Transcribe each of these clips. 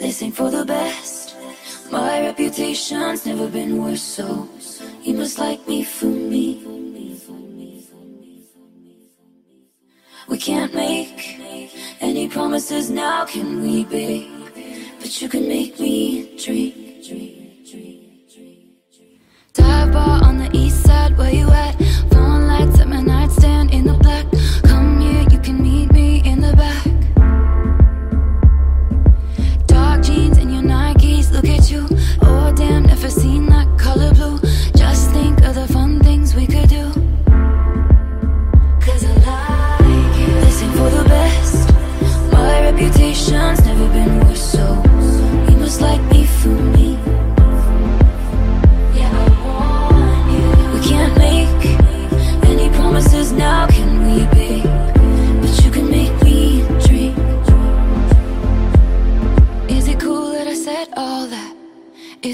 This ain't for the best. My reputation's never been worse, so you must like me for me. We can't make any promises now, can we, babe? But you can make me drink. Dive bar on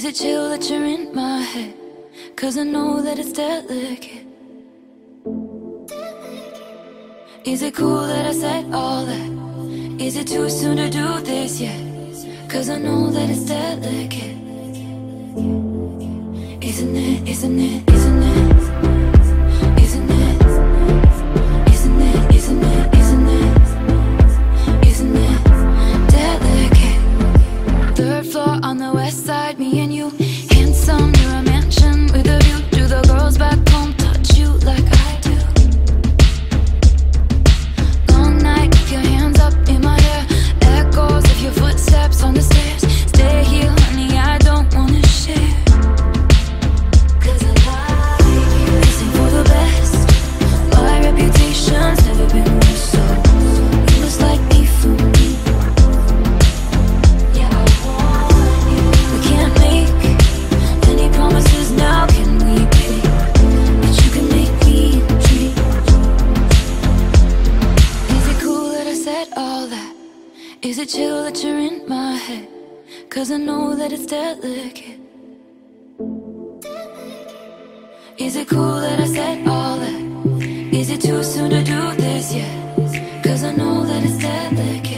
it chill that you're in my head? Cause I know that it's delicate. Is it cool that I said all that? Is it too soon to do this yet? Cause I know that it's delicate. Isn't it, isn't it, isn't it? Is it chill that you're in my head? Cause I know that it's delicate. Is it cool that I said all that? Is it too soon to do this Yes, Cause I know that it's delicate.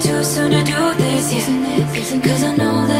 too soon to do this, isn't it? Cause I know that